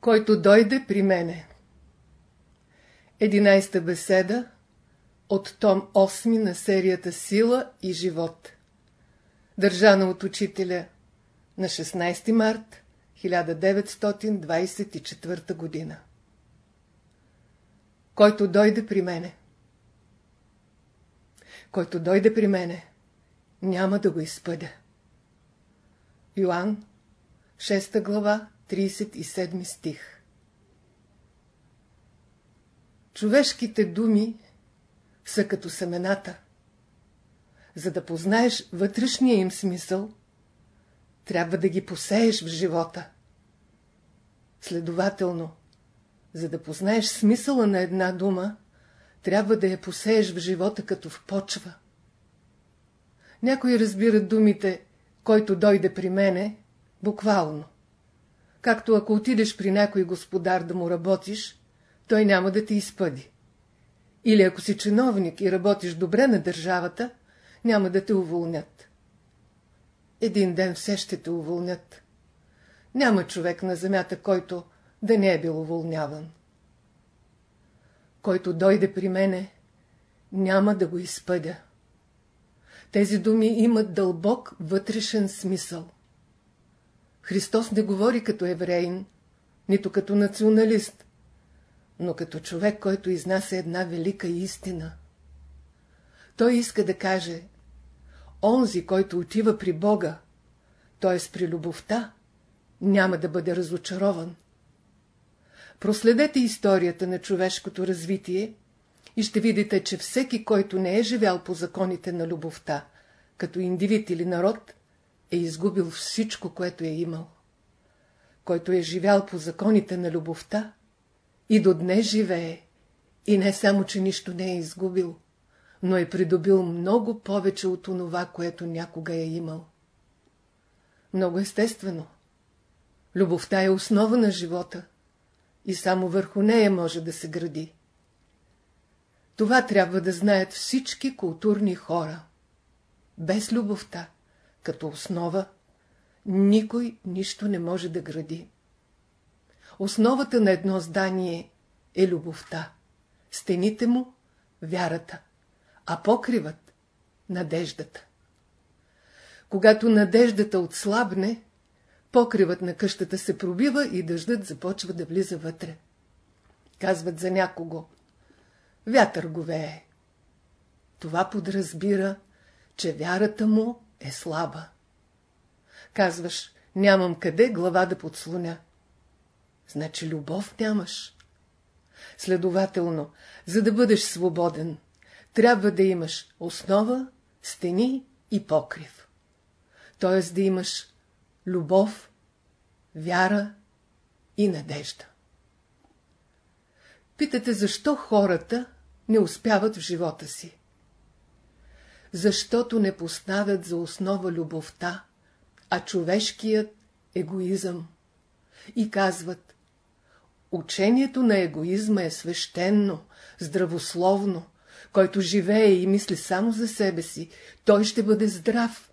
който дойде при мене. Единайста беседа от том 8 на серията Сила и живот. Държана от учителя на 16 март 1924 година. Който дойде при мене. Който дойде при мене, няма да го изпъдя. Йоанн, 6 глава, 37 стих Човешките думи са като семената. За да познаеш вътрешния им смисъл, трябва да ги посееш в живота. Следователно, за да познаеш смисъла на една дума, трябва да я посееш в живота като в почва. Някои разбират думите, който дойде при мене, буквално. Както ако отидеш при някой господар да му работиш, той няма да те изпъди. Или ако си чиновник и работиш добре на държавата, няма да те уволнят. Един ден все ще те уволнят. Няма човек на земята, който да не е бил уволняван. Който дойде при мене, няма да го изпъдя. Тези думи имат дълбок вътрешен смисъл. Христос не говори като евреин, нито като националист, но като човек, който изнася една велика истина. Той иска да каже, онзи, който отива при Бога, т.е. при любовта, няма да бъде разочарован. Проследете историята на човешкото развитие и ще видите, че всеки, който не е живял по законите на любовта, като индивид или народ, е изгубил всичко, което е имал. Който е живял по законите на любовта, и до днес живее, и не само, че нищо не е изгубил, но е придобил много повече от онова, което някога е имал. Много естествено. Любовта е основа на живота и само върху нея може да се гради. Това трябва да знаят всички културни хора. Без любовта, като основа, никой нищо не може да гради. Основата на едно здание е любовта, стените му – вярата, а покривът – надеждата. Когато надеждата отслабне, покривът на къщата се пробива и дъждът започва да влиза вътре. Казват за някого – вятър го вее. Това подразбира, че вярата му е слаба. Казваш, нямам къде глава да подслоня. Значи любов нямаш. Следователно, за да бъдеш свободен, трябва да имаш основа, стени и покрив. Т.е. да имаш любов, вяра и надежда. Питате, защо хората не успяват в живота си? Защото не поставят за основа любовта, а човешкият егоизъм. И казват, учението на егоизма е свещенно, здравословно, който живее и мисли само за себе си, той ще бъде здрав.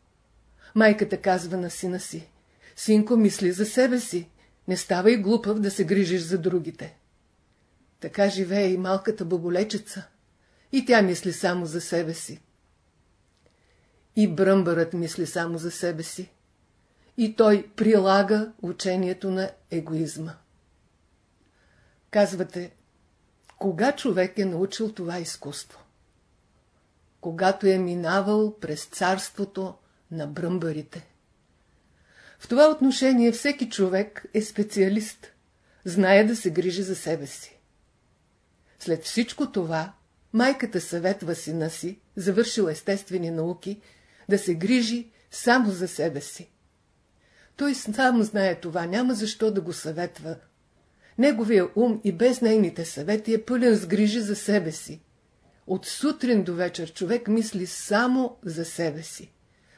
Майката казва на сина си, синко мисли за себе си, не ставай глупав да се грижиш за другите. Така живее и малката баболечица, и тя мисли само за себе си. И бръмбърът мисли само за себе си. И той прилага учението на егоизма. Казвате, кога човек е научил това изкуство? Когато е минавал през царството на бръмбарите. В това отношение всеки човек е специалист, знае да се грижи за себе си. След всичко това, майката съветва сина си, завършил естествени науки, да се грижи само за себе си. Той сам знае това, няма защо да го съветва. Неговия ум и без нейните съвети е пълен с грижи за себе си. От сутрин до вечер човек мисли само за себе си.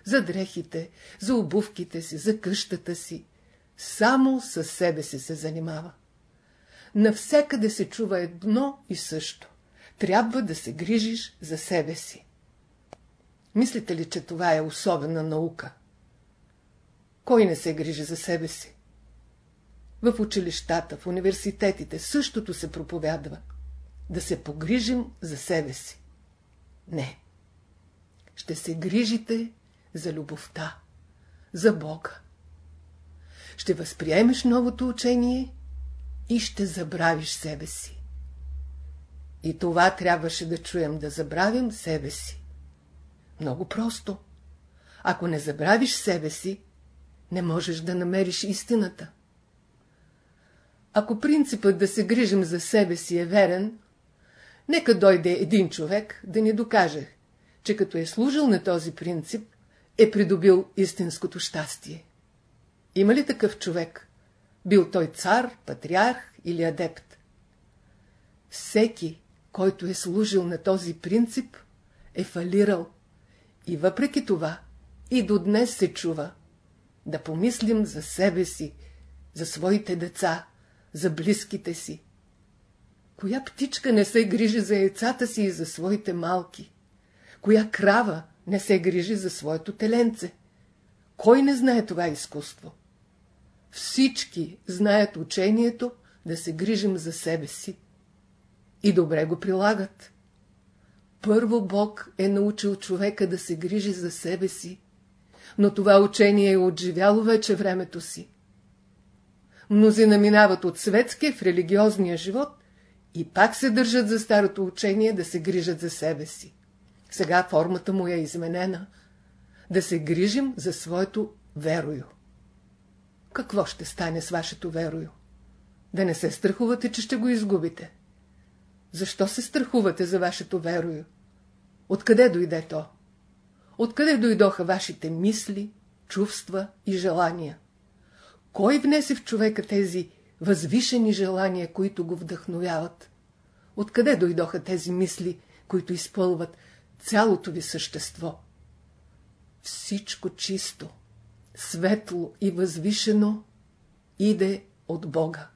За дрехите, за обувките си, за къщата си. Само със себе си се занимава. Навсякъде се чува едно и също. Трябва да се грижиш за себе си. Мислите ли, че това е особена наука? Кой не се грижи за себе си? В училищата, в университетите същото се проповядва. Да се погрижим за себе си. Не. Ще се грижите за любовта, за Бога. Ще възприемеш новото учение и ще забравиш себе си. И това трябваше да чуем, да забравим себе си. Много просто. Ако не забравиш себе си, не можеш да намериш истината. Ако принципът да се грижим за себе си е верен, нека дойде един човек да ни докаже, че като е служил на този принцип, е придобил истинското щастие. Има ли такъв човек? Бил той цар, патриарх или адепт? Всеки, който е служил на този принцип, е фалирал. И въпреки това, и до днес се чува да помислим за себе си, за своите деца, за близките си. Коя птичка не се грижи за яйцата си и за своите малки? Коя крава не се грижи за своето теленце? Кой не знае това изкуство? Всички знаят учението да се грижим за себе си. И добре го прилагат. Първо Бог е научил човека да се грижи за себе си, но това учение е отживяло вече времето си. Мнозина минават от светския в религиозния живот и пак се държат за старото учение да се грижат за себе си. Сега формата му е изменена. Да се грижим за своето верою. Какво ще стане с вашето верою? Да не се страхувате, че ще го изгубите. Защо се страхувате за вашето верою? Откъде дойде то? Откъде дойдоха вашите мисли, чувства и желания? Кой внесе в човека тези възвишени желания, които го вдъхновяват? Откъде дойдоха тези мисли, които изпълват цялото ви същество? Всичко чисто, светло и възвишено иде от Бога.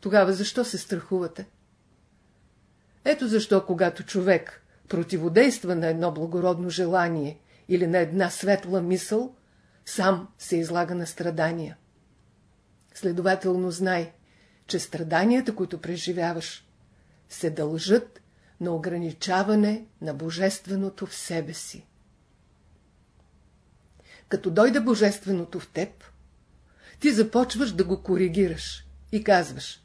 Тогава защо се страхувате? Ето защо, когато човек противодейства на едно благородно желание или на една светла мисъл, сам се излага на страдания. Следователно знай, че страданията, които преживяваш, се дължат на ограничаване на божественото в себе си. Като дойде божественото в теб, ти започваш да го коригираш и казваш,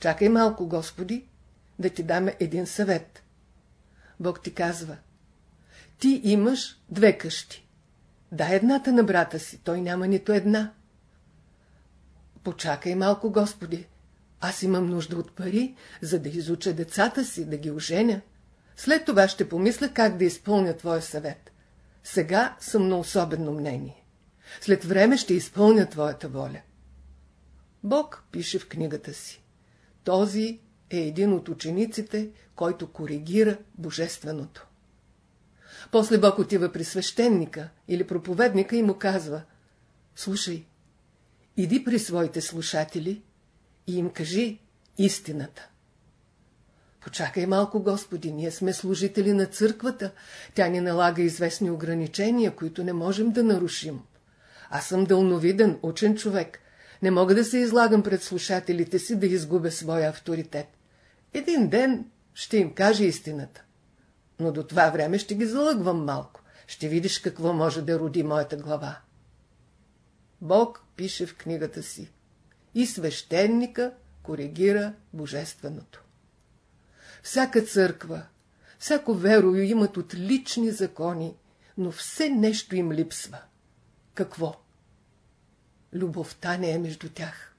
чакай малко, Господи, да ти даме един съвет. Бог ти казва, ти имаш две къщи. Дай едната на брата си, той няма нито една. Почакай малко, Господи. Аз имам нужда от пари, за да изуча децата си, да ги оженя. След това ще помисля как да изпълня Твоя съвет. Сега съм на особено мнение. След време ще изпълня Твоята воля. Бог пише в книгата си. Този е един от учениците, който коригира Божественото. После Бог отива при свещеника или проповедника и му казва Слушай, иди при своите слушатели и им кажи истината. Почакай малко, Господи, ние сме служители на църквата. Тя ни налага известни ограничения, които не можем да нарушим. Аз съм дълновиден, учен човек. Не мога да се излагам пред слушателите си да изгубя своя авторитет. Един ден ще им каже истината. Но до това време ще ги залъгвам малко. Ще видиш какво може да роди моята глава. Бог пише в книгата си. И свещеника коригира божественото. Всяка църква, всяко верою имат отлични закони, но все нещо им липсва. Какво? Любовта не е между тях.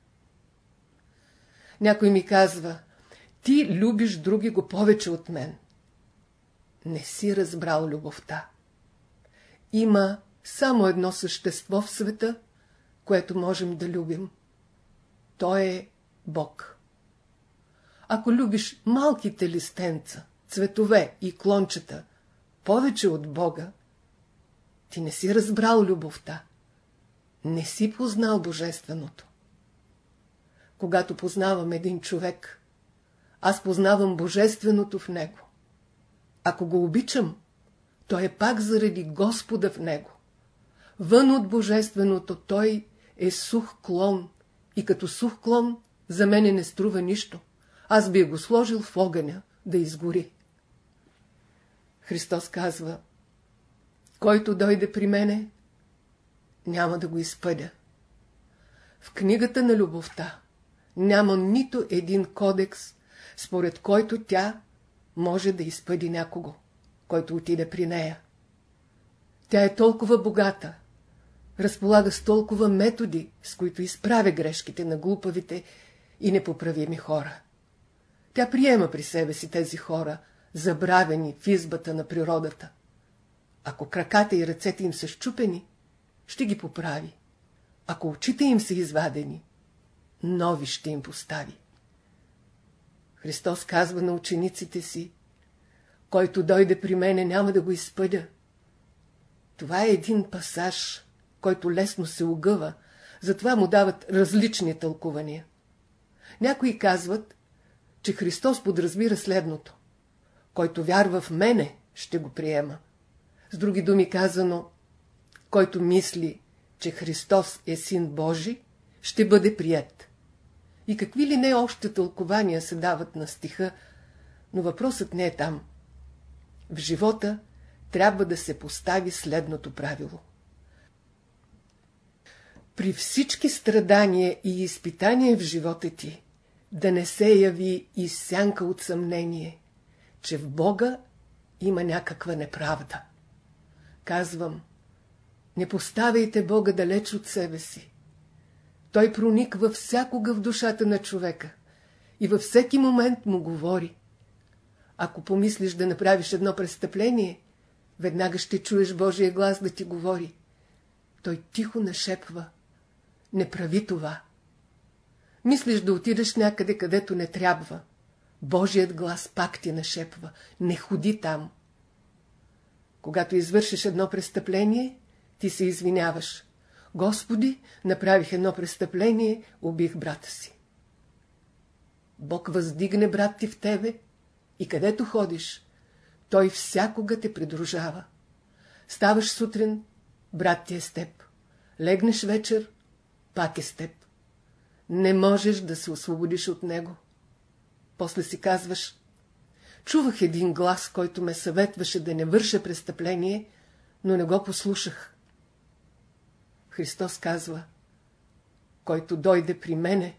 Някой ми казва, ти любиш други го повече от мен. Не си разбрал любовта. Има само едно същество в света, което можем да любим. То е Бог. Ако любиш малките листенца, цветове и клончета повече от Бога, ти не си разбрал любовта. Не си познал Божественото. Когато познавам един човек, аз познавам Божественото в него. Ако го обичам, то е пак заради Господа в него. Вън от Божественото той е сух клон и като сух клон за мене не струва нищо. Аз би го сложил в огъня да изгори. Христос казва, който дойде при мене, няма да го изпъдя. В книгата на любовта няма нито един кодекс, според който тя може да изпъди някого, който отиде при нея. Тя е толкова богата, разполага с толкова методи, с които изправя грешките на глупавите и непоправими хора. Тя приема при себе си тези хора, забравени в избата на природата. Ако краката и ръцете им са щупени, ще ги поправи. Ако очите им са извадени, нови ще им постави. Христос казва на учениците си, който дойде при мене, няма да го изпъдя. Това е един пасаж, който лесно се огъва, затова му дават различни тълкувания. Някои казват, че Христос подразбира следното. Който вярва в мене, ще го приема. С други думи казано, който мисли, че Христос е Син Божий, ще бъде прият. И какви ли не още тълкования се дават на стиха, но въпросът не е там. В живота трябва да се постави следното правило. При всички страдания и изпитания в живота ти, да не се яви и сянка от съмнение, че в Бога има някаква неправда. Казвам, не поставяйте Бога далеч от себе си. Той прониква всякога в душата на човека и във всеки момент му говори. Ако помислиш да направиш едно престъпление, веднага ще чуеш Божия глас да ти говори. Той тихо нашепва. Не прави това. Мислиш да отидеш някъде, където не трябва. Божият глас пак ти нашепва. Не ходи там. Когато извършиш едно престъпление, ти се извиняваш. Господи, направих едно престъпление, убих брата си. Бог въздигне брат ти в тебе и където ходиш, той всякога те придружава. Ставаш сутрин, брат ти е с теб. Легнеш вечер, пак е с теб. Не можеш да се освободиш от него. После си казваш, чувах един глас, който ме съветваше да не върша престъпление, но не го послушах. Христос казва, който дойде при мене,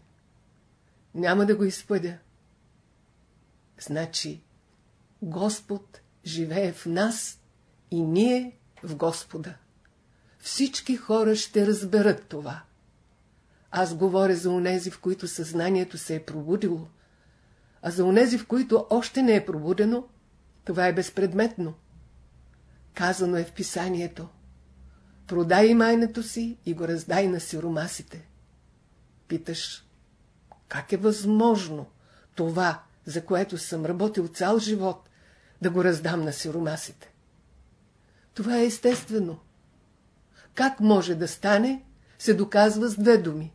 няма да го изпъдя. Значи, Господ живее в нас и ние в Господа. Всички хора ще разберат това. Аз говоря за онези, в които съзнанието се е пробудило, а за онези, в които още не е пробудено, това е безпредметно. Казано е в писанието. Продай имайнето си и го раздай на сиромасите. Питаш, как е възможно това, за което съм работил цял живот, да го раздам на сиромасите? Това е естествено. Как може да стане, се доказва с две думи.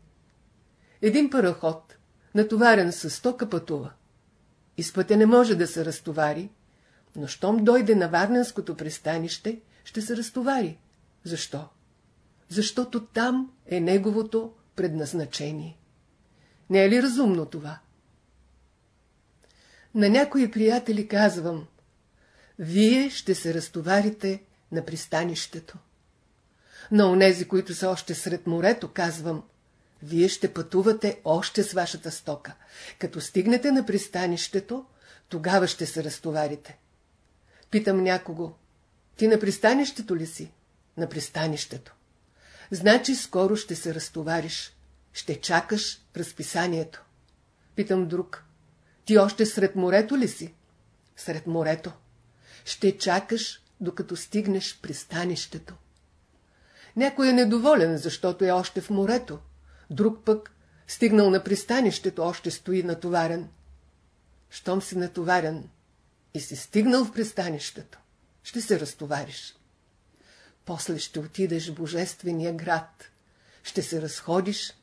Един параход, натоварен с стока пътува. Из пътя не може да се разтовари, но щом дойде на Варненското пристанище, ще се разтовари. Защо? Защото там е неговото предназначение. Не е ли разумно това? На някои приятели казвам, вие ще се разтоварите на пристанището. На онези, които са още сред морето, казвам, вие ще пътувате още с вашата стока. Като стигнете на пристанището, тогава ще се разтоварите. Питам някого, ти на пристанището ли си? На пристанището. Значи скоро ще се разтовариш. Ще чакаш разписанието. Питам друг. Ти още сред морето ли си? Сред морето. Ще чакаш, докато стигнеш пристанището. Някой е недоволен, защото е още в морето. Друг пък, стигнал на пристанището, още стои натоварен. Щом си натоварен и си стигнал в пристанището, ще се разтовариш. После ще отидеш в Божествения град, ще се разходиш,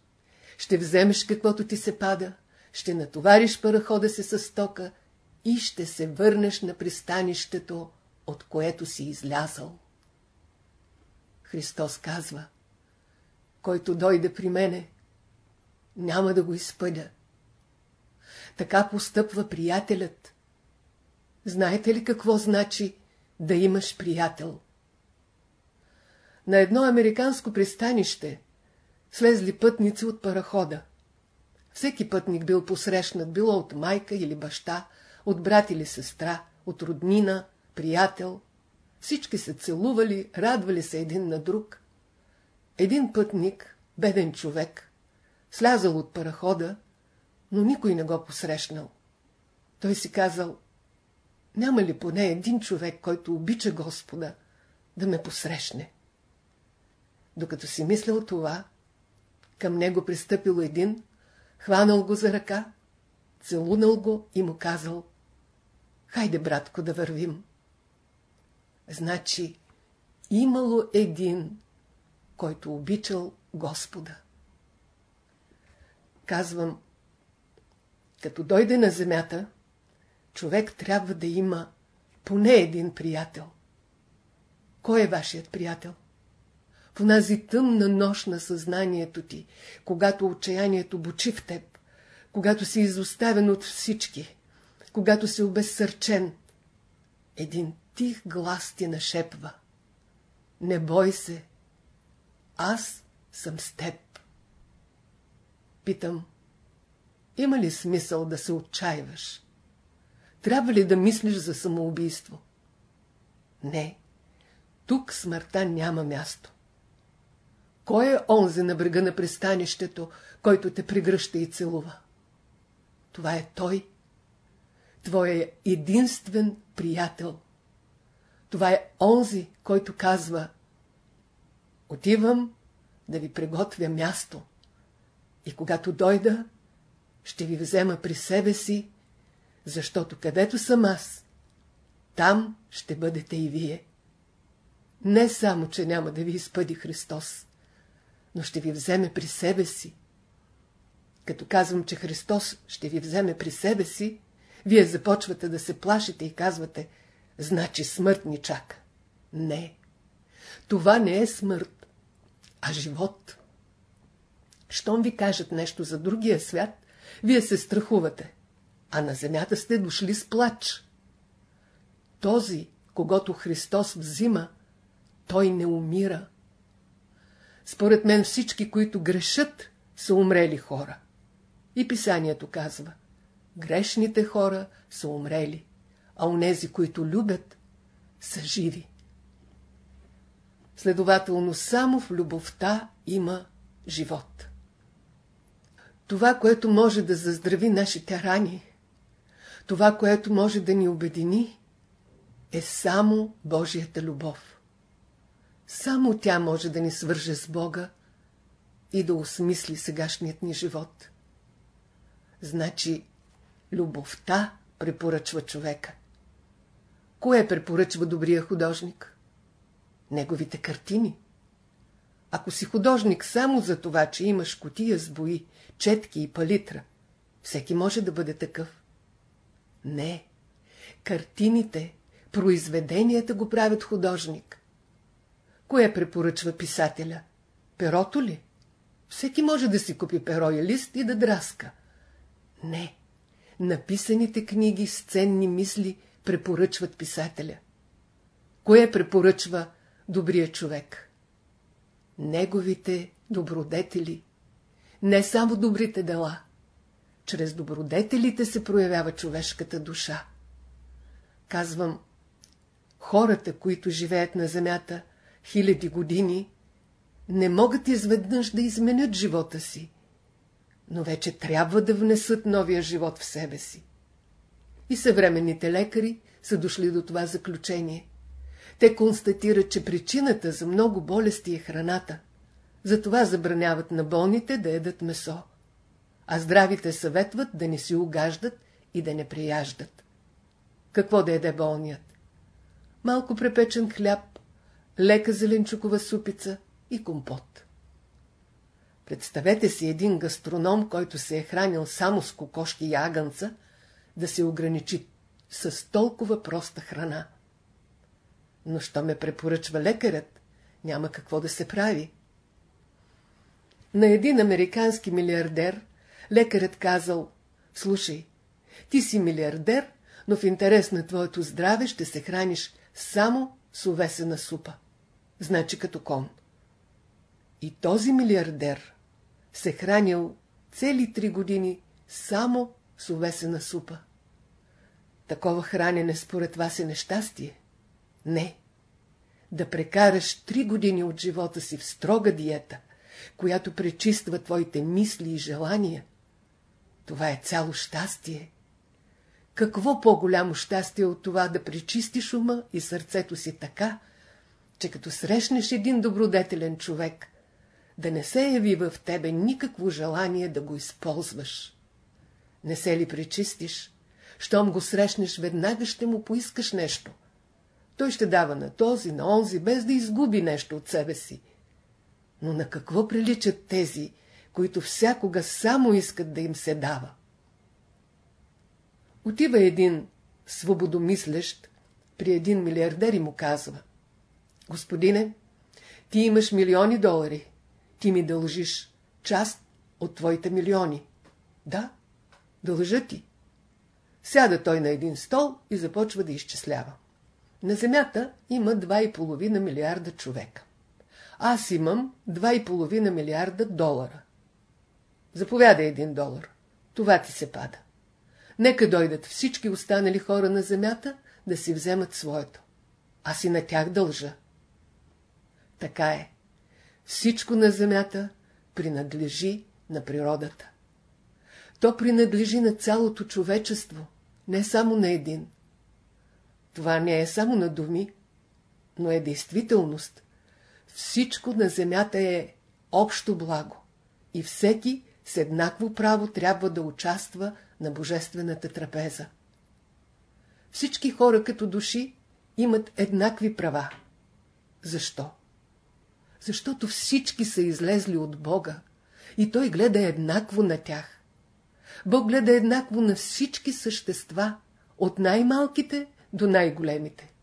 ще вземеш каквото ти се пада, ще натовариш парахода се със стока и ще се върнеш на пристанището, от което си излязал. Христос казва, който дойде при мене, няма да го изпъдя. Така постъпва приятелят. Знаете ли какво значи да имаш приятел? На едно американско пристанище слезли пътници от парахода. Всеки пътник бил посрещнат, било от майка или баща, от брат или сестра, от роднина, приятел. Всички се целували, радвали се един на друг. Един пътник, беден човек, слязал от парахода, но никой не го посрещнал. Той си казал, няма ли поне един човек, който обича Господа, да ме посрещне? Докато си мислял това, към него пристъпил един, хванал го за ръка, целунал го и му казал, хайде, братко, да вървим. Значи, имало един, който обичал Господа. Казвам, като дойде на земята, човек трябва да има поне един приятел. Кой е вашият приятел? В онази тъмна нощ на съзнанието ти, когато отчаянието бучи в теб, когато си изоставен от всички, когато си обезсърчен, един тих глас ти нашепва. Не бой се, аз съм с теб. Питам, има ли смисъл да се отчаиваш? Трябва ли да мислиш за самоубийство? Не, тук смъртта няма място. Кой е онзи на брега на пристанището, който те прегръща и целува? Това е той. Твоя единствен приятел. Това е онзи, който казва Отивам да ви приготвя място. И когато дойда, ще ви взема при себе си, защото където съм аз, там ще бъдете и вие. Не само, че няма да ви изпъди Христос, но ще ви вземе при себе си. Като казвам, че Христос ще ви вземе при себе си, вие започвате да се плашите и казвате, значи смърт ни чака. Не, това не е смърт, а живот. Щом ви кажат нещо за другия свят, вие се страхувате, а на земята сте дошли с плач. Този, когато Христос взима, той не умира. Според мен всички, които грешат, са умрели хора. И писанието казва, грешните хора са умрели, а онези, които любят, са живи. Следователно, само в любовта има живот. Това, което може да заздрави нашите рани, това, което може да ни обедини, е само Божията любов. Само тя може да ни свърже с Бога и да осмисли сегашният ни живот. Значи, любовта препоръчва човека. Кое препоръчва добрия художник? Неговите картини. Ако си художник само за това, че имаш котия с бои, четки и палитра, всеки може да бъде такъв. Не. Картините, произведенията го правят художник. Кое препоръчва писателя? Перото ли? Всеки може да си купи перо и лист и да драска. Не. Написаните книги с ценни мисли препоръчват писателя. Кое препоръчва добрия човек? Неговите добродетели. Не само добрите дела. Чрез добродетелите се проявява човешката душа. Казвам, хората, които живеят на земята хиляди години, не могат изведнъж да изменят живота си, но вече трябва да внесат новия живот в себе си. И съвременните лекари са дошли до това заключение. Те констатират, че причината за много болести е храната. Затова забраняват на болните да едат месо. А здравите съветват да не си угаждат и да не прияждат. Какво да еде болният? Малко препечен хляб, лека зеленчукова супица и компот. Представете си един гастроном, който се е хранил само с кокошки и агънца, да се ограничи с толкова проста храна. Но що ме препоръчва лекарят, няма какво да се прави. На един американски милиардер лекарят казал, слушай, ти си милиардер, но в интерес на твоето здраве ще се храниш само с увесена супа. Значи като кон. И този милиардер се хранил цели три години само с увесена супа. Такова хранене според вас е нещастие? Не. Да прекараш три години от живота си в строга диета, която пречиства твоите мисли и желания, това е цяло щастие. Какво по-голямо щастие от това да пречистиш ума и сърцето си така, че като срещнеш един добродетелен човек, да не се яви в тебе никакво желание да го използваш. Не се ли пречистиш, щом го срещнеш, веднага ще му поискаш нещо. Той ще дава на този, на онзи, без да изгуби нещо от себе си. Но на какво приличат тези, които всякога само искат да им се дава? Отива един свободомислещ при един милиардер и му казва Господине, ти имаш милиони долари, ти ми дължиш част от твоите милиони. Да, дължа ти. Сяда той на един стол и започва да изчислява. На Земята има 2,5 милиарда човека. Аз имам 2,5 милиарда долара. Заповядай един долар. Това ти се пада. Нека дойдат всички останали хора на земята да си вземат своето. Аз и на тях дължа. Така е. Всичко на земята принадлежи на природата. То принадлежи на цялото човечество, не само на един. Това не е само на думи, но е действителност. Всичко на земята е общо благо и всеки с еднакво право трябва да участва на божествената трапеза. Всички хора като души имат еднакви права. Защо? Защото всички са излезли от Бога и Той гледа еднакво на тях. Бог гледа еднакво на всички същества, от най-малките до най-големите.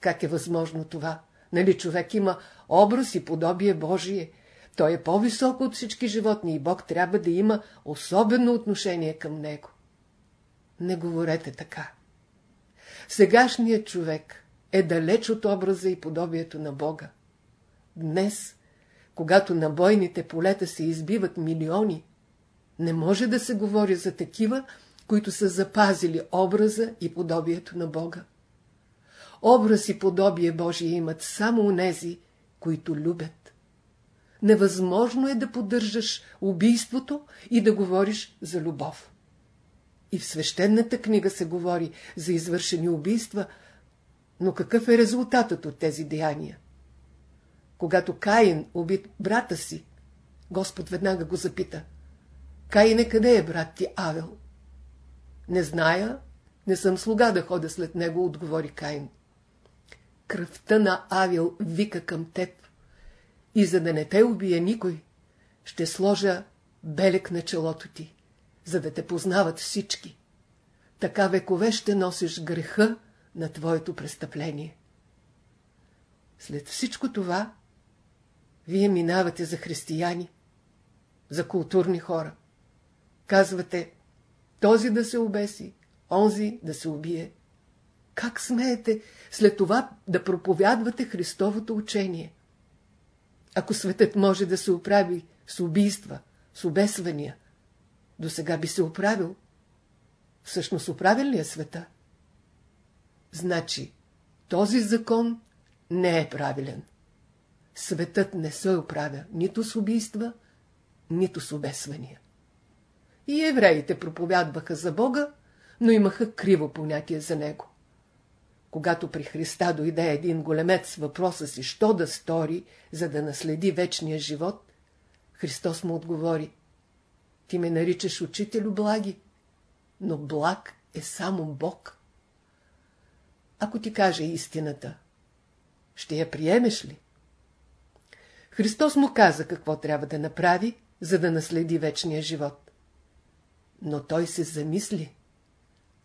Как е възможно това? Нали човек има образ и подобие Божие, той е по-висок от всички животни и Бог трябва да има особено отношение към него. Не говорете така. Сегашният човек е далеч от образа и подобието на Бога. Днес, когато на бойните полета се избиват милиони, не може да се говори за такива, които са запазили образа и подобието на Бога. Образ и подобие Божие имат само онези, които любят. Невъзможно е да поддържаш убийството и да говориш за любов. И в свещената книга се говори за извършени убийства, но какъв е резултатът от тези деяния? Когато Каин уби брата си, Господ веднага го запита. Каине, къде е брат ти Авел? Не зная, не съм слуга да ходя след него, отговори Каин. Кръвта на Авел вика към теб. И за да не те убие никой, ще сложа белек на челото ти, за да те познават всички. Така векове ще носиш греха на твоето престъпление. След всичко това, вие минавате за християни, за културни хора. Казвате, този да се обеси, онзи да се убие. Как смеете след това да проповядвате Христовото учение? Ако светът може да се оправи с убийства, с обесвания, до сега би се оправил. Всъщност оправил ли е света? Значи, този закон не е правилен. Светът не се оправя нито с убийства, нито с обесвания. И евреите проповядваха за Бога, но имаха криво понятие за Него. Когато при Христа дойде един големец с въпроса си, що да стори, за да наследи вечния живот, Христос му отговори, ти ме наричаш учителю благи, но благ е само Бог. Ако ти каже истината, ще я приемеш ли? Христос му каза какво трябва да направи, за да наследи вечния живот. Но той се замисли,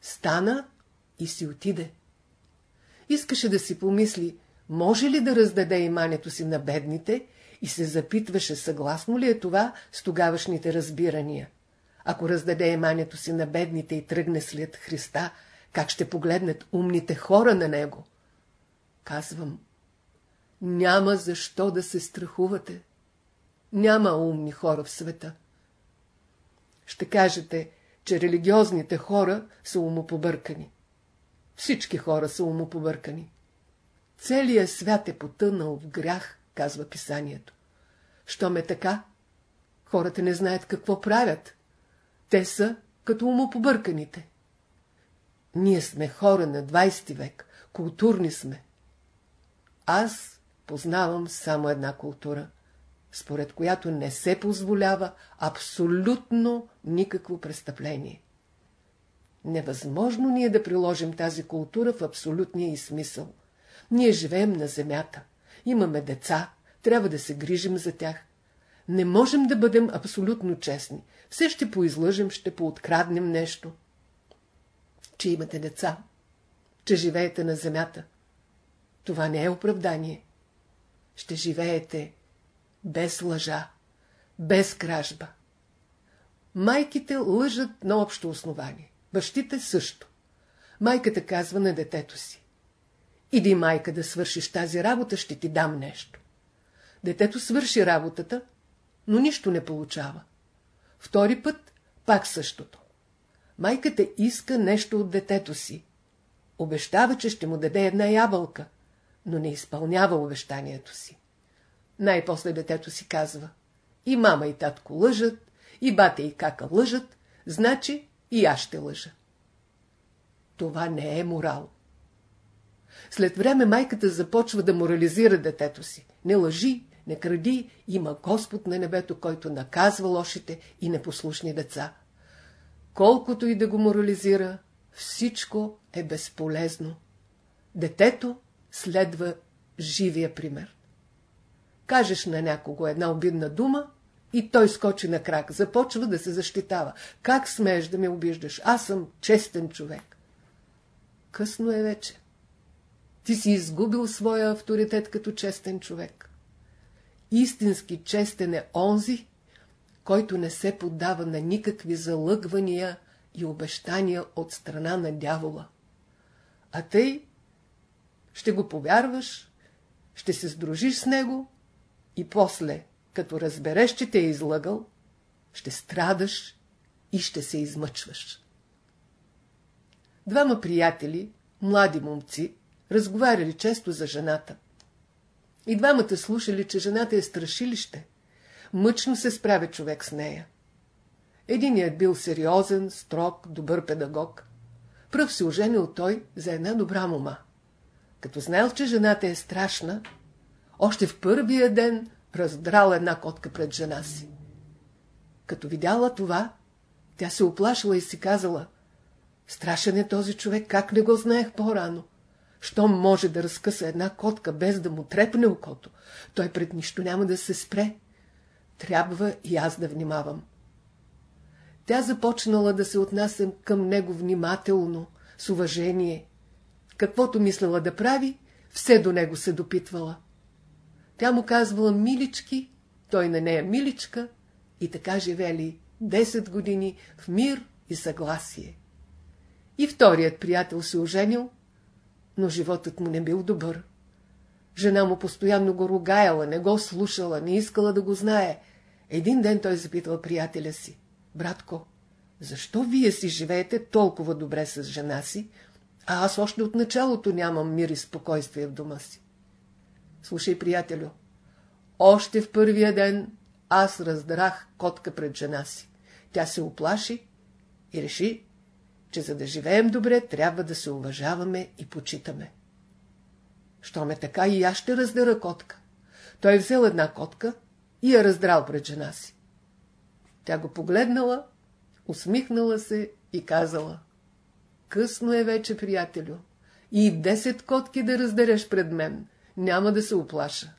стана и си отиде. Искаше да си помисли, може ли да раздаде имането си на бедните и се запитваше съгласно ли е това с тогавашните разбирания. Ако раздаде еманието си на бедните и тръгне след Христа, как ще погледнат умните хора на него? Казвам, няма защо да се страхувате. Няма умни хора в света. Ще кажете, че религиозните хора са умопобъркани. Всички хора са умопобъркани. Целият свят е потънал в грях, казва писанието. Щом е така, хората не знаят какво правят. Те са като умопобърканите. Ние сме хора на 20 век, културни сме. Аз познавам само една култура, според която не се позволява абсолютно никакво престъпление. Невъзможно ние да приложим тази култура в абсолютния и смисъл. Ние живеем на земята. Имаме деца, трябва да се грижим за тях. Не можем да бъдем абсолютно честни. Все ще поизлъжем, ще пооткраднем нещо. Че имате деца, че живеете на земята. Това не е оправдание. Ще живеете без лъжа, без кражба. Майките лъжат на общо основание. Бащите също. Майката казва на детето си. Иди, майка, да свършиш тази работа, ще ти дам нещо. Детето свърши работата, но нищо не получава. Втори път пак същото. Майката иска нещо от детето си. Обещава, че ще му даде една ябълка, но не изпълнява обещанието си. Най-после детето си казва. И мама и татко лъжат, и бате и кака лъжат, значи и аз ще лъжа. Това не е морал. След време майката започва да морализира детето си. Не лъжи, не кради, има Господ на небето, който наказва лошите и непослушни деца. Колкото и да го морализира, всичко е безполезно. Детето следва живия пример. Кажеш на някого една обидна дума и той скочи на крак, започва да се защитава. Как смееш да ме обиждаш? Аз съм честен човек. Късно е вече. Ти си изгубил своя авторитет като честен човек. Истински честен е онзи, който не се поддава на никакви залъгвания и обещания от страна на дявола. А тъй ще го повярваш, ще се сдружиш с него и после, като разбереш, че те е излъгал, ще страдаш и ще се измъчваш. Двама приятели, млади момци, разговаряли често за жената. И двамата слушали, че жената е страшилище. Мъчно се справя човек с нея. Единият бил сериозен, строг, добър педагог. Пръв се оженил той за една добра мома. Като знаел, че жената е страшна, още в първия ден раздрал една котка пред жена си. Като видяла това, тя се оплашила и си казала, страшен е този човек, как не го знаех по-рано. Щом може да разкъса една котка, без да му трепне окото, той пред нищо няма да се спре. Трябва и аз да внимавам. Тя започнала да се отнася към него внимателно, с уважение. Каквото мислела да прави, все до него се допитвала. Тя му казвала милички, той на нея миличка и така живели 10 години в мир и съгласие. И вторият приятел се оженил, но животът му не бил добър. Жена му постоянно го ругаяла, не го слушала, не искала да го знае. Един ден той запитал приятеля си. Братко, защо вие си живеете толкова добре с жена си, а аз още от началото нямам мир и спокойствие в дома си? Слушай, приятелю, още в първия ден аз раздрах котка пред жена си. Тя се оплаши и реши, че за да живеем добре, трябва да се уважаваме и почитаме. Що ме така и аз ще раздера котка. Той е взел една котка и я раздрал пред жена си. Тя го погледнала, усмихнала се и казала. Късно е вече, приятелю. И десет котки да раздереш пред мен. Няма да се оплаша.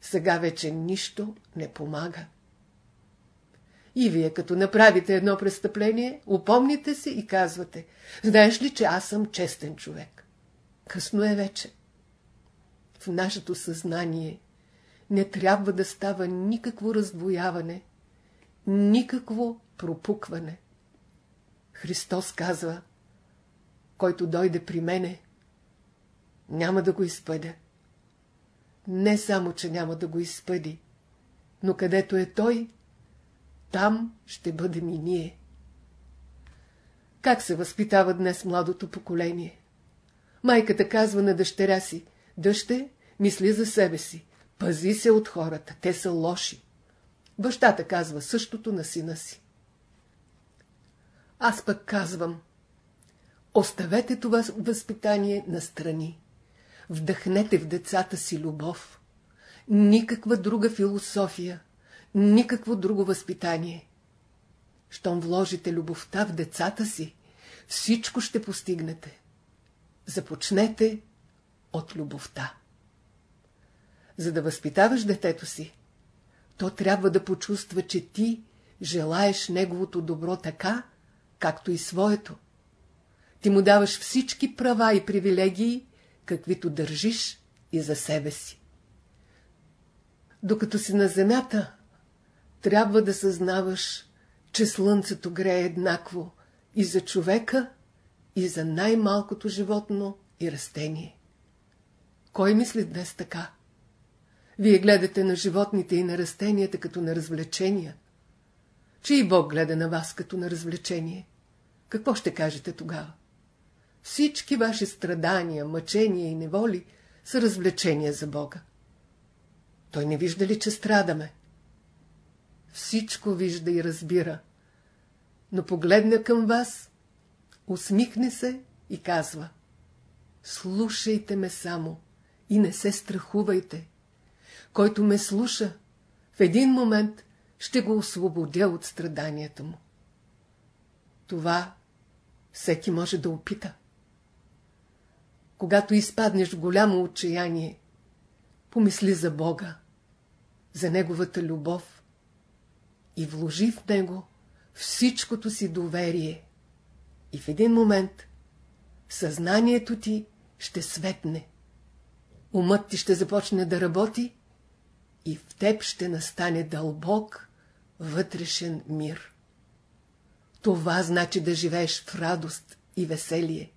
Сега вече нищо не помага. И вие, като направите едно престъпление, упомните се и казвате, знаеш ли, че аз съм честен човек? Късно е вече. В нашето съзнание не трябва да става никакво раздвояване, никакво пропукване. Христос казва, който дойде при мене, няма да го изпъдя. Не само, че няма да го изпъди, но където е Той, там ще бъдем и ние. Как се възпитава днес младото поколение? Майката казва на дъщеря си, дъще, мисли за себе си, пази се от хората, те са лоши. Бащата казва същото на сина си. Аз пък казвам, оставете това възпитание на страни. Вдъхнете в децата си любов. Никаква друга философия, никакво друго възпитание. Щом вложите любовта в децата си, всичко ще постигнете. Започнете от любовта. За да възпитаваш детето си, то трябва да почувства, че ти желаеш неговото добро така, както и своето. Ти му даваш всички права и привилегии, каквито държиш и за себе си. Докато си на земята, трябва да съзнаваш, че слънцето грее еднакво и за човека, и за най-малкото животно и растение. Кой мисли днес така? Вие гледате на животните и на растенията като на развлечения. Че и Бог гледа на вас като на развлечение. Какво ще кажете тогава? Всички ваши страдания, мъчения и неволи са развлечения за Бога. Той не вижда ли, че страдаме? Всичко вижда и разбира. Но погледна към вас, усмихне се и казва Слушайте ме само и не се страхувайте. Който ме слуша, в един момент ще го освободя от страданието му. Това всеки може да опита. Когато изпаднеш в голямо отчаяние, помисли за Бога, за Неговата любов и вложи в Него всичкото си доверие. И в един момент съзнанието ти ще светне. Умът ти ще започне да работи и в теб ще настане дълбок вътрешен мир. Това значи да живееш в радост и веселие,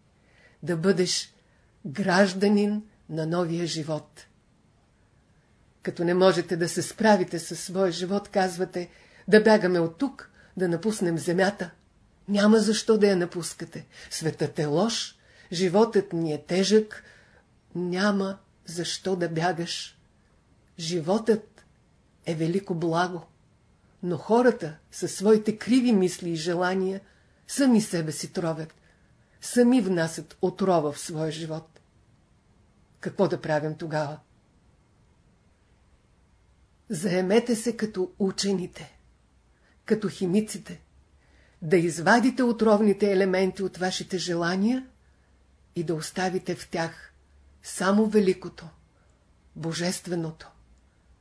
да бъдеш гражданин на новия живот. Като не можете да се справите със своя живот, казвате да бягаме от тук, да напуснем земята. Няма защо да я напускате. Светът е лош, животът ни е тежък, няма защо да бягаш. Животът е велико благо, но хората със своите криви мисли и желания сами себе си тровят, сами внасят отрова в своя живот. Какво да правим тогава? Заемете се като учените, като химиците, да извадите отровните елементи от вашите желания и да оставите в тях само великото, божественото,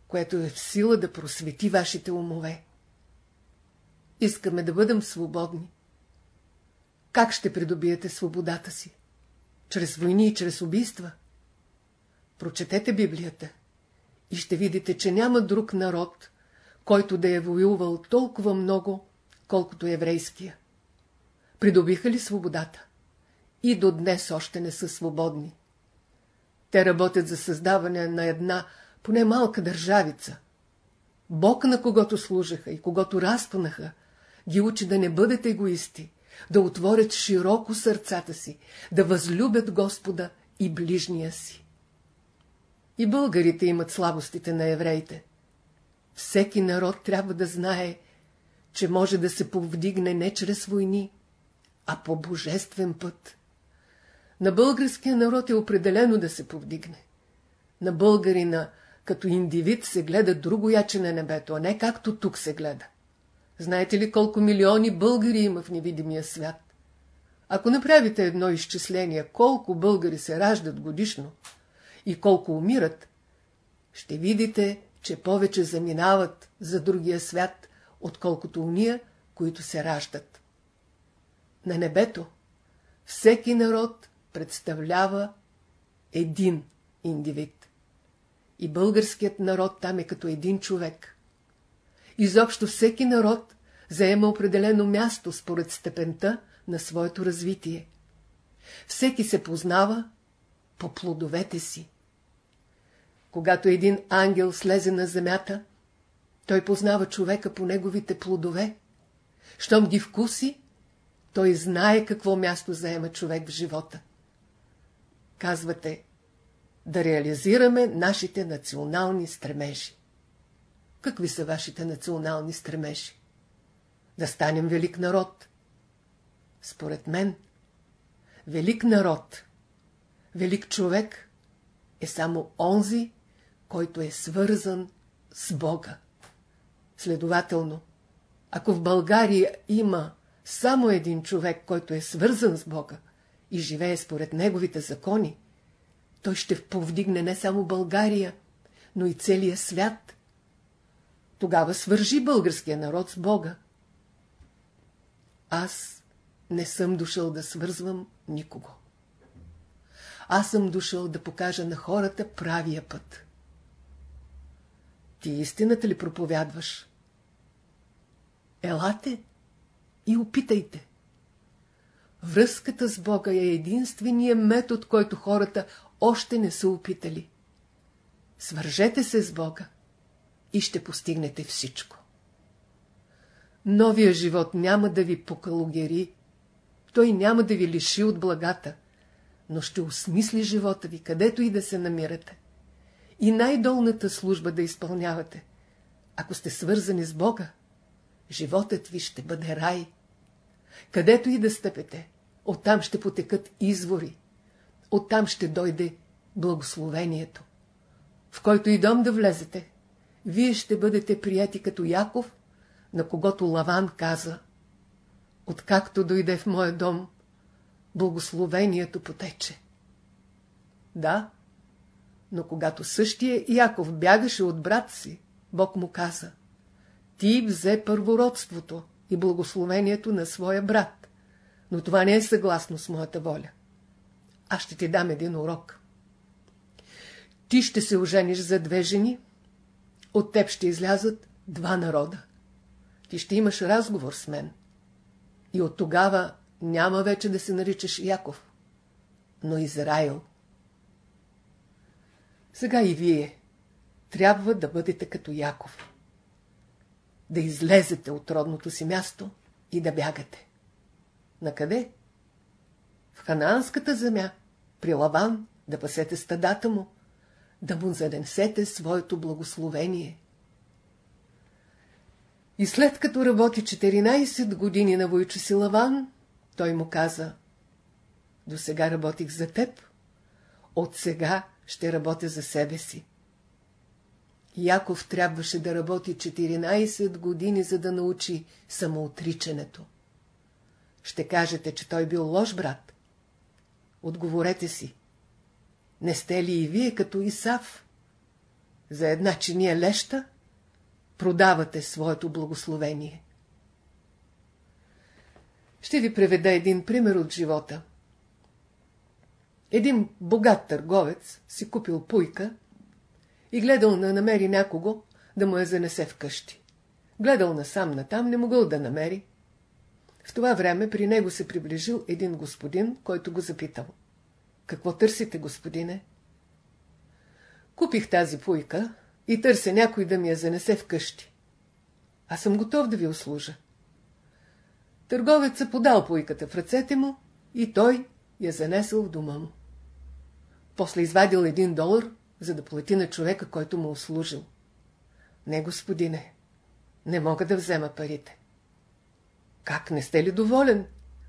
което е в сила да просвети вашите умове. Искаме да бъдем свободни. Как ще придобиете свободата си? Чрез войни и чрез убийства? Прочетете Библията и ще видите, че няма друг народ, който да е воювал толкова много, колкото еврейския. Придобиха ли свободата? И до днес още не са свободни. Те работят за създаване на една, поне малка държавица. Бог, на когото служаха и когото разпънаха, ги учи да не бъдат егоисти, да отворят широко сърцата си, да възлюбят Господа и ближния си. И българите имат слабостите на евреите. Всеки народ трябва да знае, че може да се повдигне не чрез войни, а по божествен път. На българския народ е определено да се повдигне. На българина като индивид се гледа друго яче на небето, а не както тук се гледа. Знаете ли колко милиони българи има в невидимия свят? Ако направите едно изчисление, колко българи се раждат годишно и колко умират, ще видите, че повече заминават за другия свят, отколкото уния, които се раждат. На небето всеки народ представлява един индивид. И българският народ там е като един човек. Изобщо всеки народ заема определено място според степента на своето развитие. Всеки се познава по плодовете си. Когато един ангел слезе на земята, той познава човека по неговите плодове. Щом ги вкуси, той знае какво място заема човек в живота. Казвате, да реализираме нашите национални стремежи. Какви са вашите национални стремежи? Да станем велик народ. Според мен, велик народ, велик човек е само онзи, който е свързан с Бога. Следователно, ако в България има само един човек, който е свързан с Бога и живее според неговите закони, той ще повдигне не само България, но и целия свят. Тогава свържи българския народ с Бога. Аз не съм дошъл да свързвам никого. Аз съм дошъл да покажа на хората правия път. Ти истината ли проповядваш? Елате и опитайте. Връзката с Бога е единствения метод, който хората още не са опитали. Свържете се с Бога и ще постигнете всичко. Новия живот няма да ви покалогери, той няма да ви лиши от благата, но ще осмисли живота ви, където и да се намирате. И най-долната служба да изпълнявате. Ако сте свързани с Бога, животът ви ще бъде рай. Където и да стъпете, оттам ще потекат извори, оттам ще дойде благословението. В който и дом да влезете, вие ще бъдете прияти като Яков, на когото Лаван каза Откакто дойде в моя дом, благословението потече. Да, но когато същия Яков бягаше от брат си, Бог му каза Ти взе първородството и благословението на своя брат, но това не е съгласно с моята воля. Аз ще ти дам един урок. Ти ще се ожениш за две жени, от теб ще излязат два народа. Ти ще имаш разговор с мен. И от тогава няма вече да се наричаш Яков, но Израил. Сега и вие трябва да бъдете като Яков. Да излезете от родното си място и да бягате. Накъде? В ханаанската земя, при Лаван, да пасете стадата му, да му занесете своето благословение. И след като работи 14 години на Войчо си Лаван, той му каза, до сега работих за теб, от сега ще работя за себе си. Яков трябваше да работи 14 години, за да научи самоотричането. Ще кажете, че той бил лош брат. Отговорете си. Не сте ли и вие като Исав? За една чиния леща продавате своето благословение. Ще ви преведа един пример от живота. Един богат търговец си купил пуйка и гледал да намери някого да му я занесе вкъщи. Гледал насам натам, не могъл да намери. В това време при него се приближил един господин, който го запитал. Какво търсите, господине? Купих тази пуйка и търся някой да ми я занесе вкъщи. Аз съм готов да ви услужа. Търговецът подал пуйката в ръцете му и той я занесъл в дома му. После извадил един долар, за да плати на човека, който му услужил. Не, господине, не мога да взема парите. Как, не сте ли доволен?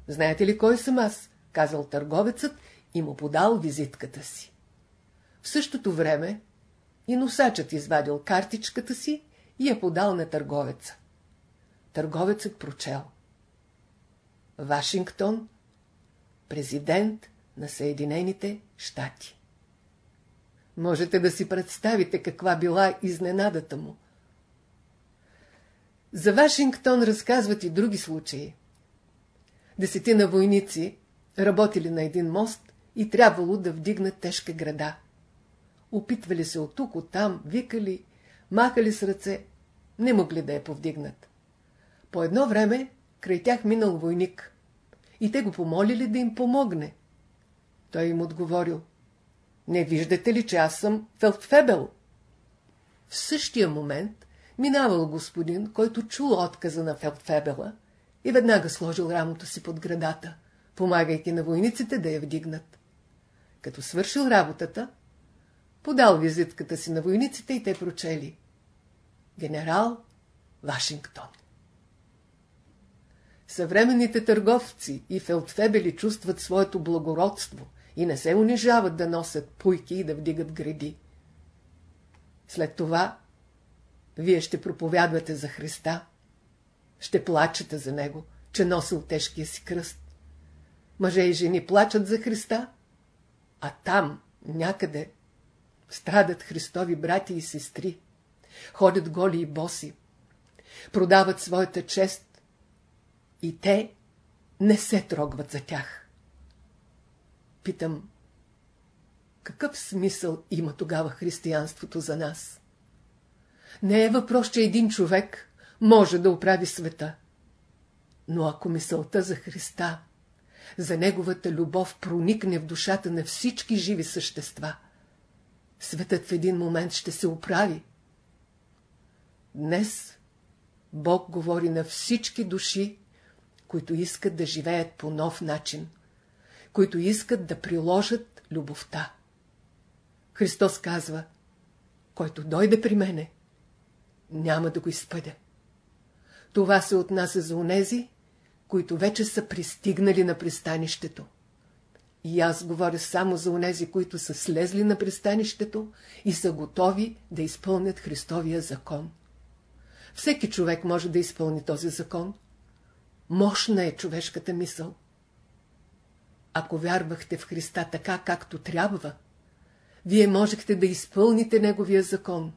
Знаете ли кой съм аз? Казал търговецът и му подал визитката си. В същото време и носачът извадил картичката си и я подал на търговеца. Търговецът прочел. Вашингтон, президент на Съединените щати. Можете да си представите каква била изненадата му. За Вашингтон разказват и други случаи. Десетина войници работили на един мост и трябвало да вдигнат тежка града. Опитвали се от тук, от там, викали, махали с ръце, не могли да я повдигнат. По едно време край тях минал войник и те го помолили да им помогне. Той им отговорил, не виждате ли, че аз съм фелтфебел? В същия момент минавал господин, който чул отказа на фелтфебела и веднага сложил рамото си под градата, помагайки на войниците да я вдигнат. Като свършил работата, подал визитката си на войниците и те прочели. Генерал Вашингтон. Съвременните търговци и фелтфебели чувстват своето благородство и не се унижават да носят пуйки и да вдигат гради. След това вие ще проповядвате за Христа, ще плачете за Него, че носил тежкия си кръст. Мъже и жени плачат за Христа, а там, някъде, страдат Христови брати и сестри, ходят голи и боси, продават своята чест и те не се трогват за тях. Питам, какъв смисъл има тогава християнството за нас? Не е въпрос, че един човек може да оправи света. Но ако мисълта за Христа, за Неговата любов проникне в душата на всички живи същества, светът в един момент ще се оправи. Днес Бог говори на всички души, които искат да живеят по нов начин, които искат да приложат любовта. Христос казва, който дойде при мене, няма да го изпъдя. Това се отнася за онези, които вече са пристигнали на пристанището. И аз говоря само за онези, които са слезли на пристанището и са готови да изпълнят Христовия закон. Всеки човек може да изпълни този закон. Мощна е човешката мисъл. Ако вярвахте в Христа така, както трябва, вие можехте да изпълните Неговия закон.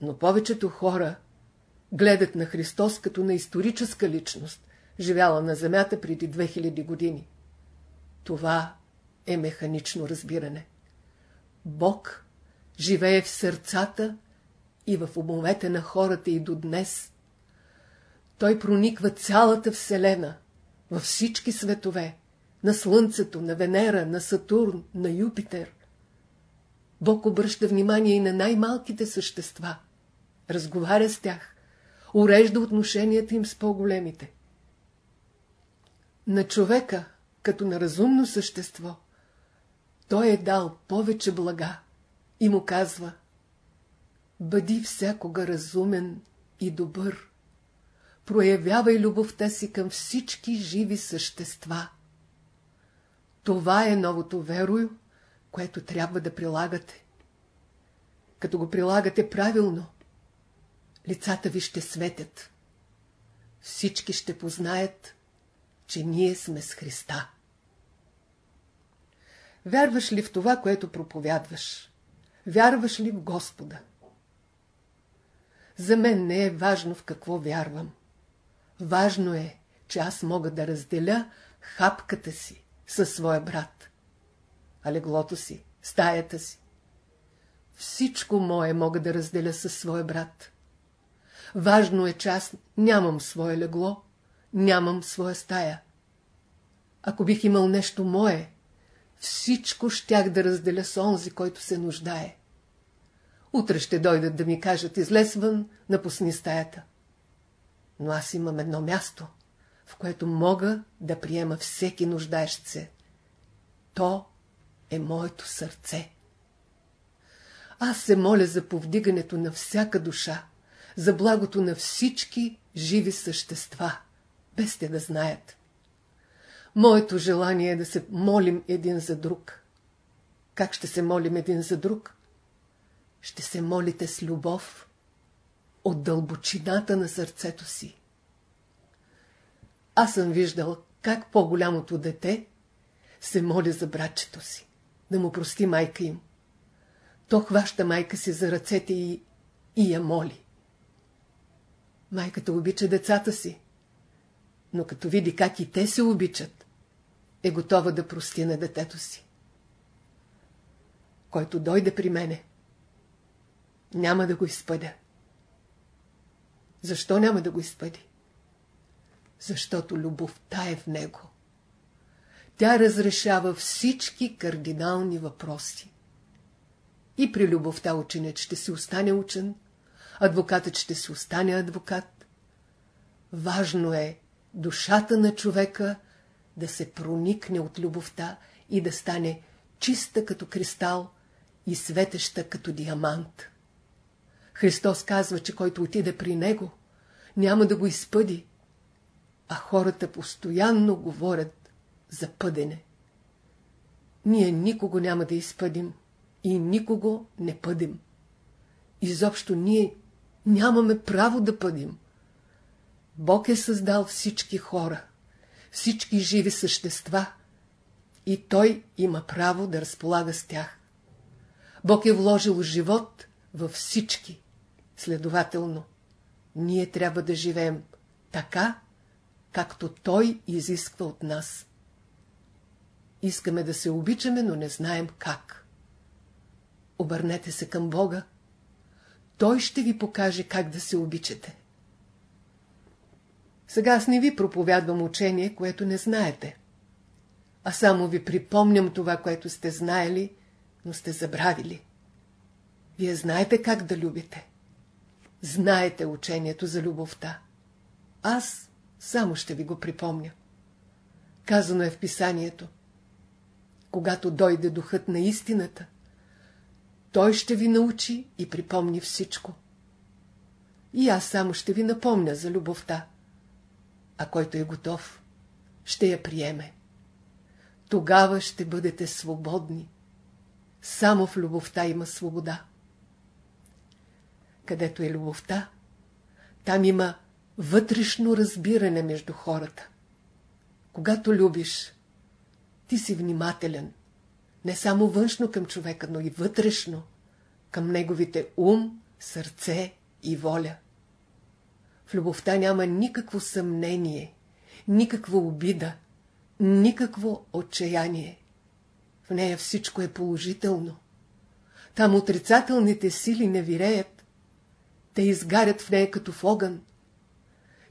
Но повечето хора гледат на Христос като на историческа личност, живяла на земята преди 2000 години. Това е механично разбиране. Бог живее в сърцата и в умовете на хората и до днес. Той прониква цялата Вселена, във всички светове, на Слънцето, на Венера, на Сатурн, на Юпитер. Бог обръща внимание и на най-малките същества, разговаря с тях, урежда отношенията им с по-големите. На човека, като на разумно същество, той е дал повече блага и му казва Бъди всякога разумен и добър. Проявявай любовта си към всички живи същества. Това е новото верою, което трябва да прилагате. Като го прилагате правилно, лицата ви ще светят. Всички ще познаят, че ние сме с Христа. Вярваш ли в това, което проповядваш? Вярваш ли в Господа? За мен не е важно в какво вярвам. Важно е, че аз мога да разделя хапката си със своя брат. А леглото си, стаята си. Всичко мое мога да разделя със своя брат. Важно е, че аз нямам свое легло, нямам своя стая. Ако бих имал нещо мое, всичко щях да разделя с онзи, който се нуждае. Утре ще дойдат да ми кажат, излез вън, напусни стаята. Но аз имам едно място, в което мога да приема всеки нуждаещ се. То е моето сърце. Аз се моля за повдигането на всяка душа, за благото на всички живи същества, без те да знаят. Моето желание е да се молим един за друг. Как ще се молим един за друг? Ще се молите с любов от дълбочината на сърцето си. Аз съм виждал как по-голямото дете се моли за братчето си, да му прости майка им. То хваща майка си за ръцете и, и я моли. Майката обича децата си, но като види как и те се обичат, е готова да прости на детето си. който дойде при мене, няма да го изпъдя. Защо няма да го изпъди? Защото любовта е в него. Тя разрешава всички кардинални въпроси. И при любовта ученец ще си остане учен, адвокатът ще си остане адвокат. Важно е душата на човека да се проникне от любовта и да стане чиста като кристал и светеща като диамант. Христос казва, че който отиде при Него, няма да го изпъди, а хората постоянно говорят за пъдене. Ние никого няма да изпъдим и никого не пъдим. Изобщо ние нямаме право да пъдим. Бог е създал всички хора, всички живи същества и Той има право да разполага с тях. Бог е вложил живот във всички. Следователно, ние трябва да живеем така, както Той изисква от нас. Искаме да се обичаме, но не знаем как. Обърнете се към Бога. Той ще ви покаже как да се обичате. Сега аз не ви проповядвам учение, което не знаете, а само ви припомням това, което сте знаели, но сте забравили. Вие знаете как да любите. Знаете учението за любовта. Аз само ще ви го припомня. Казано е в писанието. Когато дойде духът на истината, той ще ви научи и припомни всичко. И аз само ще ви напомня за любовта. А който е готов, ще я приеме. Тогава ще бъдете свободни. Само в любовта има свобода. Където е любовта, там има вътрешно разбиране между хората. Когато любиш, ти си внимателен, не само външно към човека, но и вътрешно, към неговите ум, сърце и воля. В любовта няма никакво съмнение, никаква обида, никакво отчаяние. В нея всичко е положително. Там отрицателните сили не виреят. Те изгарят в нея като в огън.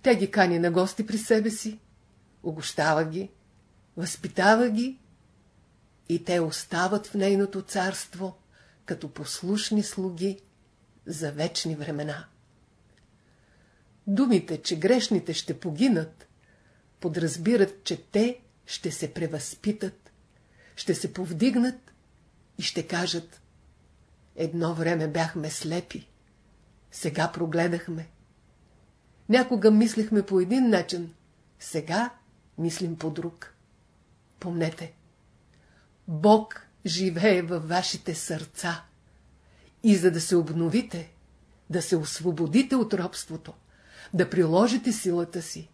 Тя ги кани на гости при себе си, огощава ги, възпитава ги и те остават в нейното царство като послушни слуги за вечни времена. Думите, че грешните ще погинат, подразбират, че те ще се превъзпитат, ще се повдигнат и ще кажат Едно време бяхме слепи, сега прогледахме. Някога мислехме по един начин, сега мислим по друг. Помнете, Бог живее във вашите сърца. И за да се обновите, да се освободите от робството, да приложите силата си,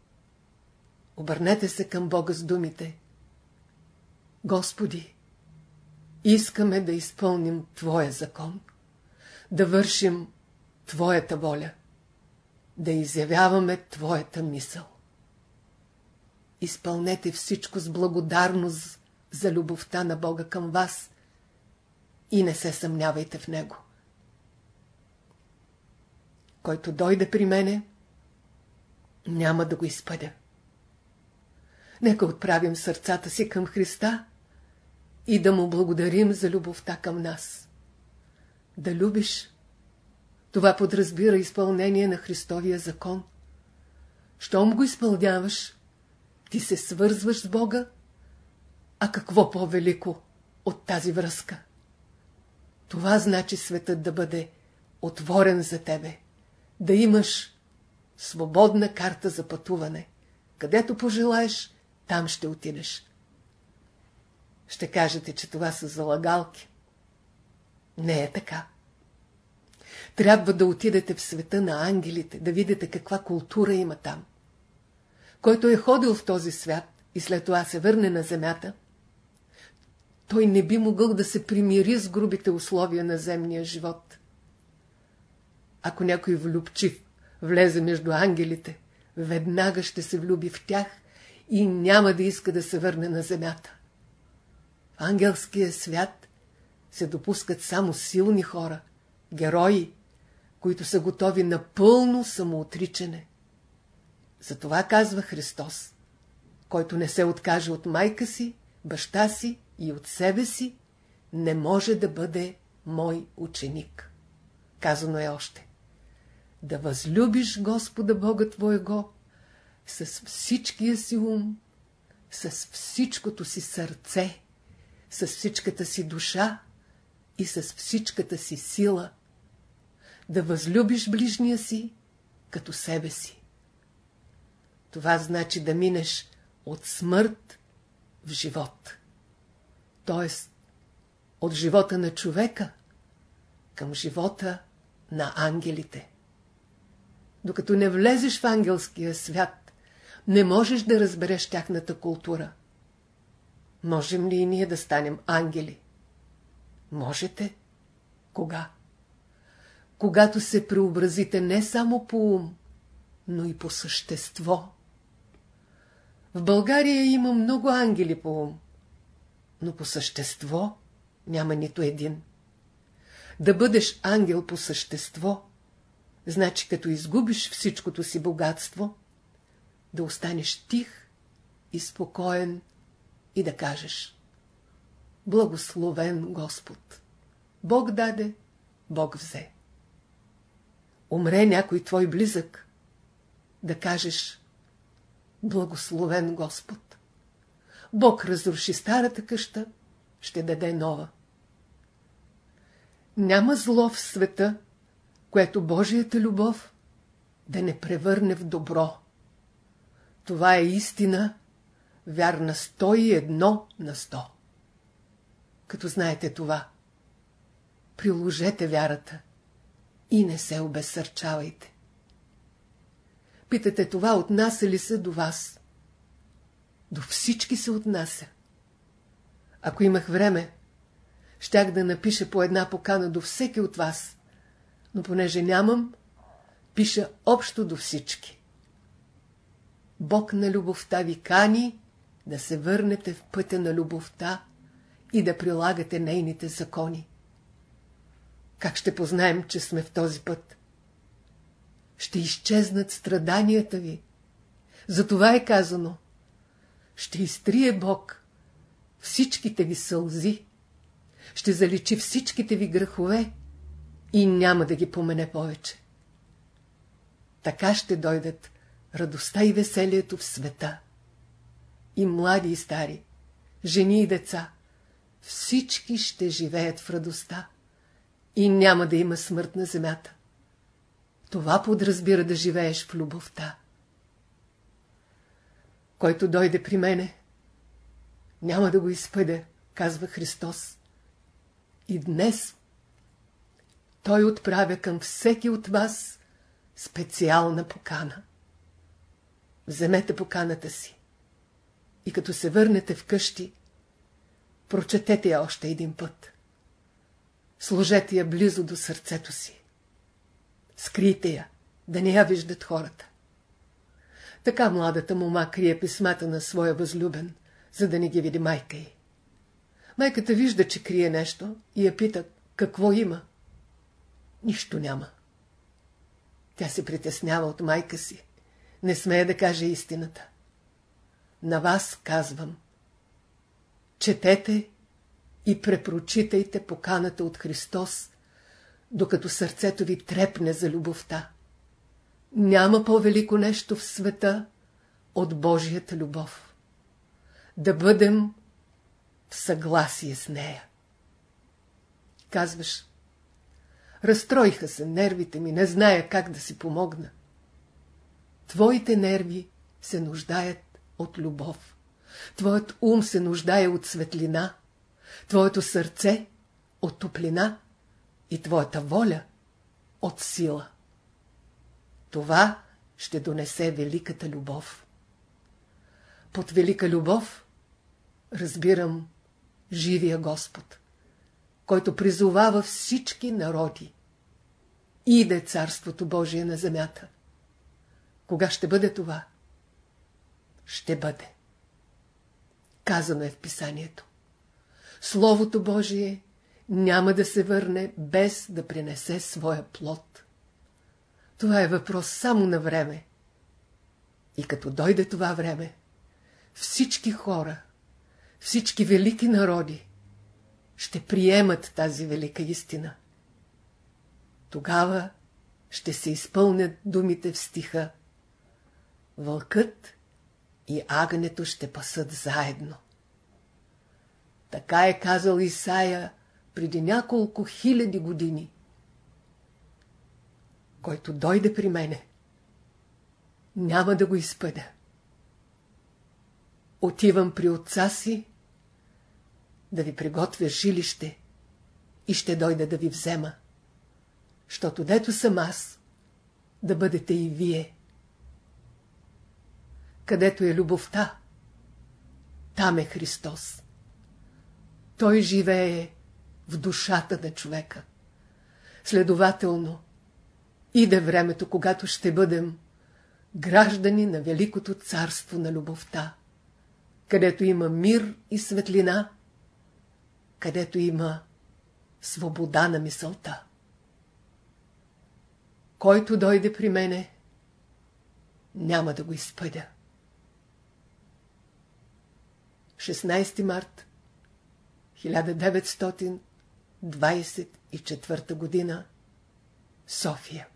обърнете се към Бога с думите. Господи, искаме да изпълним Твоя закон, да вършим Твоята воля, да изявяваме Твоята мисъл. Изпълнете всичко с благодарност за любовта на Бога към вас и не се съмнявайте в Него. Който дойде при мене, няма да го изпъдя. Нека отправим сърцата си към Христа и да му благодарим за любовта към нас. Да любиш, това подразбира изпълнение на Христовия закон. Щом го изпълняваш, ти се свързваш с Бога а какво по-велико от тази връзка? Това значи светът да бъде отворен за тебе, да имаш свободна карта за пътуване. Където пожелаеш, там ще отидеш. Ще кажете, че това са залагалки. Не е така. Трябва да отидете в света на ангелите, да видите каква култура има там. Който е ходил в този свят и след това се върне на земята, той не би могъл да се примири с грубите условия на земния живот. Ако някой влюбчив влезе между ангелите, веднага ще се влюби в тях и няма да иска да се върне на земята. В ангелския свят се допускат само силни хора, герои, които са готови на пълно самоотричане. Затова казва Христос, който не се откаже от майка си, баща си и от себе си, не може да бъде мой ученик. Казано е още. Да възлюбиш Господа Бога Твоего с всичкия си ум, с всичкото си сърце, с всичката си душа и с всичката си сила. Да възлюбиш ближния си като себе си. Това значи да минеш от смърт в живот. Тоест, от живота на човека към живота на ангелите. Докато не влезеш в ангелския свят, не можеш да разбереш тяхната култура. Можем ли и ние да станем ангели? Можете. Кога? Когато се преобразите не само по ум, но и по същество. В България има много ангели по ум, но по същество няма нито един. Да бъдеш ангел по същество, значи като изгубиш всичкото си богатство, да останеш тих и спокоен и да кажеш Благословен Господ! Бог даде, Бог взе. Умре някой твой близък, да кажеш Благословен Господ! Бог разруши старата къща, ще даде нова. Няма зло в света, което Божията любов да не превърне в добро. Това е истина, вярна сто и едно на сто. Като знаете това, приложете вярата и не се обесърчавайте. Питате това, отнася ли се до вас? До всички се отнася. Ако имах време, щях да напиша по една покана до всеки от вас, но понеже нямам, пиша общо до всички. Бог на любовта ви кани да се върнете в пътя на любовта и да прилагате нейните закони. Как ще познаем, че сме в този път? Ще изчезнат страданията ви. Затова е казано. Ще изтрие Бог всичките ви сълзи, ще заличи всичките ви грехове и няма да ги помене повече. Така ще дойдат радостта и веселието в света. И млади и стари, жени и деца, всички ще живеят в радостта и няма да има смърт на земята. Това подразбира да живееш в любовта. Който дойде при мене, няма да го изпъдя, казва Христос. И днес той отправя към всеки от вас специална покана. Вземете поканата си и като се върнете вкъщи, прочетете я още един път. Сложете я близо до сърцето си. Скрийте я, да не я виждат хората. Така младата мома крие писмата на своя възлюбен, за да не ги види майка й. Майката вижда, че крие нещо и я пита, какво има. Нищо няма. Тя се притеснява от майка си. Не смее да каже истината. На вас казвам. Четете и препрочитайте поканата от Христос, докато сърцето ви трепне за любовта. Няма по-велико нещо в света от Божията любов. Да бъдем в съгласие с нея. Казваш, разстроиха се нервите ми, не зная как да си помогна. Твоите нерви се нуждаят от любов. Твоят ум се нуждае от светлина. Твоето сърце от топлина и твоята воля от сила. Това ще донесе великата любов. Под велика любов разбирам живия Господ, който призовава всички народи. Иде Царството Божие на земята. Кога ще бъде това? Ще бъде. Казано е в писанието. Словото Божие няма да се върне без да принесе своя плод. Това е въпрос само на време. И като дойде това време, всички хора, всички велики народи ще приемат тази велика истина. Тогава ще се изпълнят думите в стиха. Вълкът и агнето ще пасат заедно. Така е казал Исаия преди няколко хиляди години. Който дойде при мене, няма да го изпъда. Отивам при отца си да ви приготвя жилище и ще дойда да ви взема, щото дето съм аз, да бъдете и вие. Където е любовта, там е Христос. Той живее в душата на човека. Следователно, иде времето, когато ще бъдем граждани на Великото царство на любовта, където има мир и светлина, където има свобода на мисълта. Който дойде при мене, няма да го изпъдя. 16 март 1924 година. София